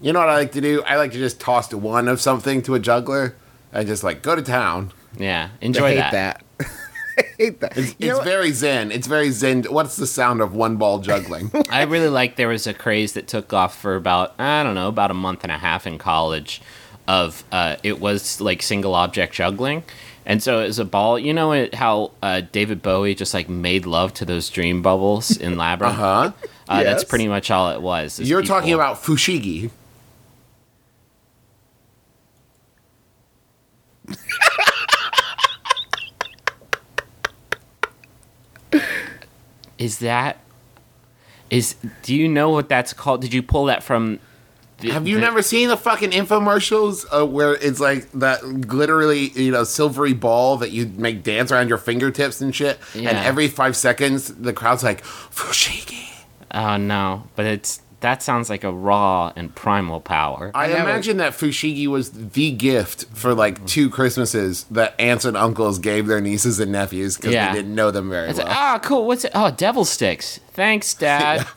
You know what I like to do? I like to just toss one of something to a juggler and just like go to town. Yeah, I enjoy hate that. that. I hate that. It's, it's very zen. It's very zen. What's the sound of one ball juggling? I really like there was a craze that took off for about I don't know about a month and a half in college, of uh, it was like single object juggling, and so it was a ball. You know it, how uh, David Bowie just like made love to those dream bubbles in Labyrinth. huh? Uh, That's Yes. pretty much all it was. You're talking about fushigi. Is that is? Do you know what that's called? Did you pull that from? the- Have you the- never seen the fucking infomercials uh, where it's like that glittery, you know, silvery ball that you make dance around your fingertips and shit? Yeah. And every five seconds, the crowd's like, fushigi. Oh no, but it's that sounds like a raw and primal power. I, never- imagine that fushigi was the gift for like two Christmases that aunts and uncles gave their nieces and nephews because Yeah. they didn't know them very It's well. like, ah, cool. What's it? Oh, devil sticks. Thanks, Dad.